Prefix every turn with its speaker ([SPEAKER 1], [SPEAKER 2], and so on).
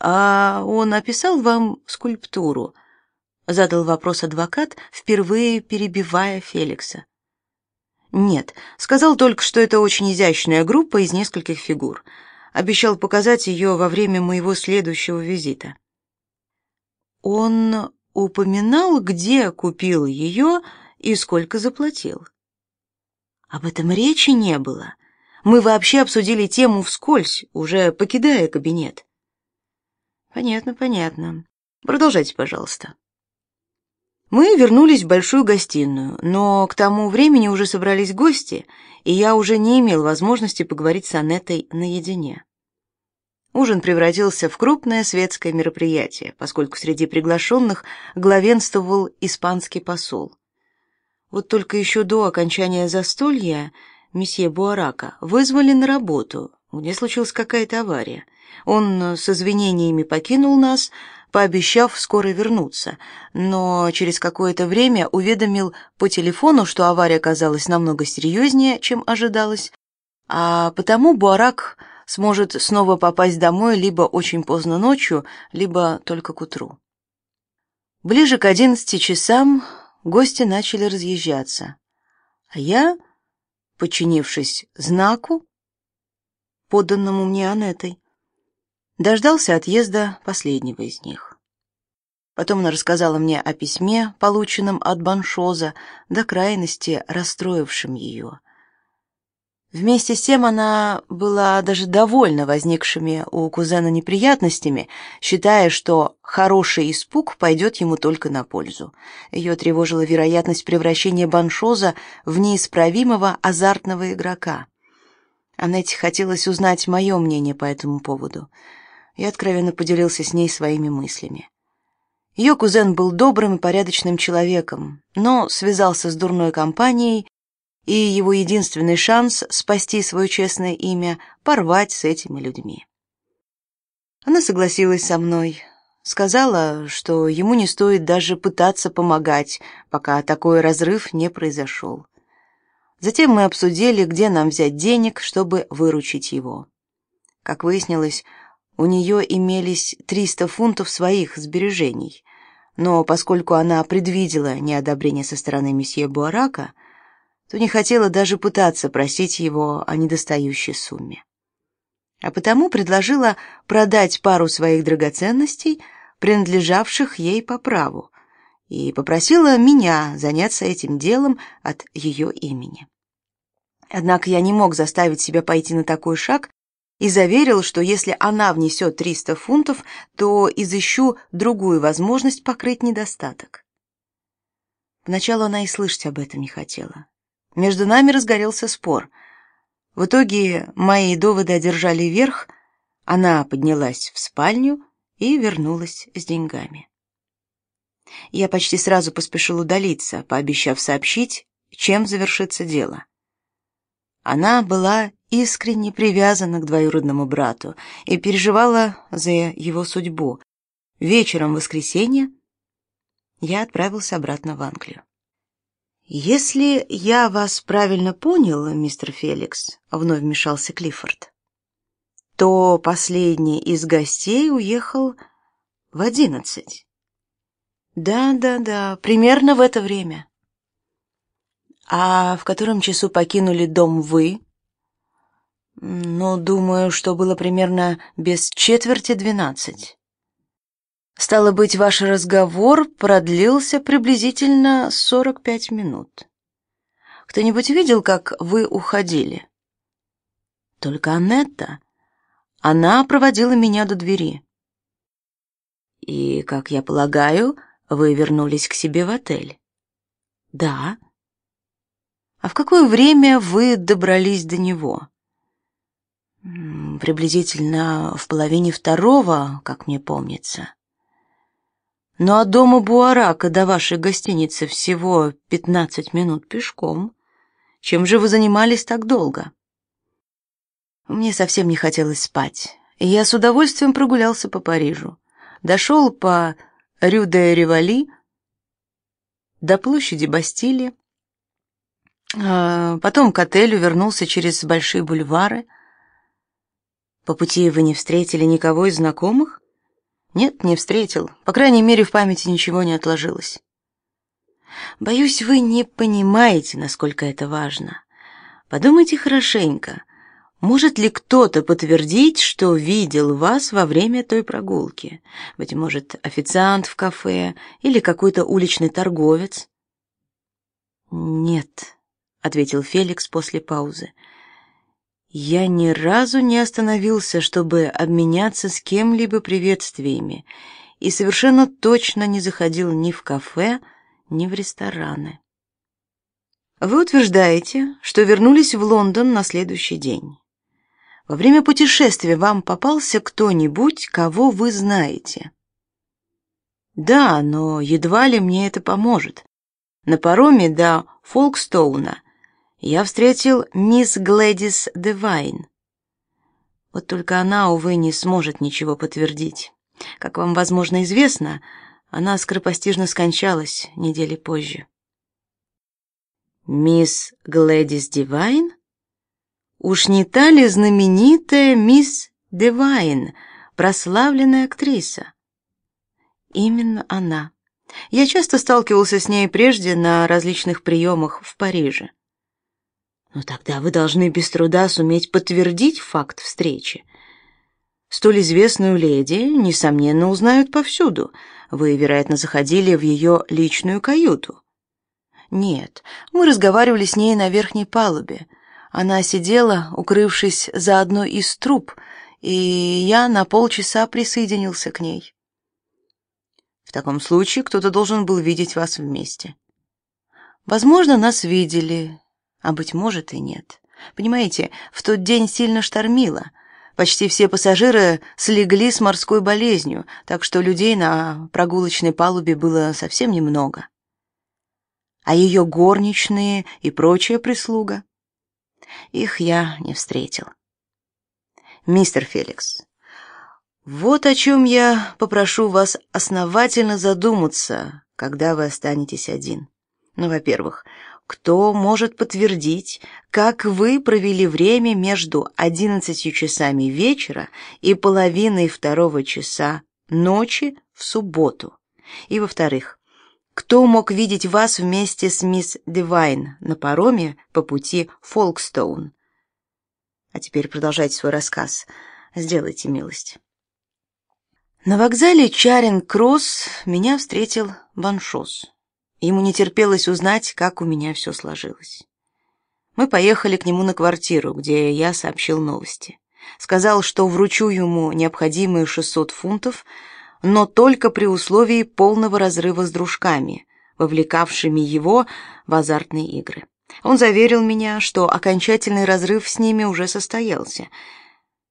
[SPEAKER 1] «А он описал вам скульптуру?» — задал вопрос адвокат, впервые перебивая Феликса. «Нет, сказал только, что это очень изящная группа из нескольких фигур. Обещал показать ее во время моего следующего визита». «Он упоминал, где купил ее и сколько заплатил?» «Об этом речи не было. Мы вообще обсудили тему вскользь, уже покидая кабинет». Понятно, понятно. Продолжайте, пожалуйста. Мы вернулись в большую гостиную, но к тому времени уже собрались гости, и я уже не имел возможности поговорить с Анеттой наедине. Ужин превратился в крупное светское мероприятие, поскольку среди приглашенных главенствовал испанский посол. Вот только еще до окончания застолья месье Буарака вызвали на работу, где случилась какая-то авария — он э, с извинениями покинул нас, пообещав скоро вернуться, но через какое-то время уведомил по телефону, что авария оказалась намного серьезнее, чем ожидалось, а потому Буарак сможет снова попасть домой либо очень поздно ночью, либо только к утру. Ближе к одиннадцати часам гости начали разъезжаться, а я, подчинившись знаку, поданному мне Анетой, Дождался отъезда последнего из них. Потом она рассказала мне о письме, полученном от Баншоза, до крайности расстроившем ее. Вместе с тем она была даже довольна возникшими у кузена неприятностями, считая, что хороший испуг пойдет ему только на пользу. Ее тревожила вероятность превращения Баншоза в неисправимого азартного игрока. Аннете хотелось узнать мое мнение по этому поводу — и откровенно поделился с ней своими мыслями. Ее кузен был добрым и порядочным человеком, но связался с дурной компанией, и его единственный шанс спасти свое честное имя — порвать с этими людьми. Она согласилась со мной, сказала, что ему не стоит даже пытаться помогать, пока такой разрыв не произошел. Затем мы обсудили, где нам взять денег, чтобы выручить его. Как выяснилось, у нее имелись 300 фунтов своих сбережений, но поскольку она предвидела неодобрение со стороны месье Буарака, то не хотела даже пытаться просить его о недостающей сумме. А потому предложила продать пару своих драгоценностей, принадлежавших ей по праву, и попросила меня заняться этим делом от ее имени. Однако я не мог заставить себя пойти на такой шаг и заверил, что если она внесет 300 фунтов, то изыщу другую возможность покрыть недостаток. Поначалу она и слышать об этом не хотела. Между нами разгорелся спор. В итоге мои доводы одержали верх, она поднялась в спальню и вернулась с деньгами. Я почти сразу поспешил удалиться, пообещав сообщить, чем завершится дело. Она была искренне привязана к двоюродному брату и переживала за его судьбу. Вечером воскресенья я отправился обратно в Англию. Если я вас правильно понял, мистер Феликс, вновь вмешался Клиффорд, то последний из гостей уехал в одиннадцать. Да, да, да, примерно в это время. А в котором часу покинули дом вы? Но думаю, что было примерно без четверти двенадцать. Стало быть, ваш разговор продлился приблизительно сорок пять минут. Кто-нибудь видел, как вы уходили? Только Аннетта. Она проводила меня до двери. И, как я полагаю, вы вернулись к себе в отель? Да. А в какое время вы добрались до него? Приблизительно в половине второго, как мне помнится. Ну, от дома Буарака до вашей гостиницы всего пятнадцать минут пешком. Чем же вы занимались так долго? Мне совсем не хотелось спать, я с удовольствием прогулялся по Парижу. Дошел по Рю де Ривали до площади Бастилии, а потом к отелю вернулся через большие бульвары — по пути вы не встретили никого из знакомых? Нет, не встретил. По крайней мере, в памяти ничего не отложилось. Боюсь, вы не понимаете, насколько это важно. Подумайте хорошенько. Может ли кто-то подтвердить, что видел вас во время той прогулки? Быть может, официант в кафе или какой-то уличный торговец? Нет, ответил Феликс после паузы. Я ни разу не остановился, чтобы обменяться с кем-либо приветствиями, и совершенно точно не заходил ни в кафе, ни в рестораны. Вы утверждаете, что вернулись в Лондон на следующий день. Во время путешествия вам попался кто-нибудь, кого вы знаете? Да, но едва ли мне это поможет. На пароме до Фолкстоуна я встретил мисс Глэдис Девайн. Вот только она, увы, не сможет ничего подтвердить. Как вам, возможно, известно, она скоропостижно скончалась недели позже. Мисс Глэдис Девайн? Уж не та ли знаменитая мисс Девайн, прославленная актриса? Именно она. Я часто сталкивался с ней прежде на различных приемах в Париже. Но тогда вы должны без труда суметь подтвердить факт встречи. Столь известную леди, несомненно, узнают повсюду. Вы, вероятно, заходили в ее личную каюту. Нет, мы разговаривали с ней на верхней палубе. Она сидела, укрывшись за одной из труб, и я на полчаса присоединился к ней. В таком случае кто-то должен был видеть вас вместе. Возможно, нас видели, а быть может и нет. Понимаете, в тот день сильно штормило. Почти все пассажиры слегли с морской болезнью, так что людей на прогулочной палубе было совсем немного. А ее горничные и прочая прислуга? Их я не встретил. Мистер Феликс, вот о чем я попрошу вас основательно задуматься, когда вы останетесь один. Ну, во-первых, кто может подтвердить, как вы провели время между одиннадцатью часами вечера и половиной второго часа ночи в субботу? И во-вторых, кто мог видеть вас вместе с мисс Девайн на пароме по пути в Фолкстоун? А теперь продолжайте свой рассказ. Сделайте милость. На вокзале Чаринг-Кросс меня встретил Баншос. Ему не терпелось узнать, как у меня все сложилось. Мы поехали к нему на квартиру, где я сообщил новости. Сказал, что вручу ему необходимые 600 фунтов, но только при условии полного разрыва с дружками, вовлекавшими его в азартные игры. Он заверил меня, что окончательный разрыв с ними уже состоялся —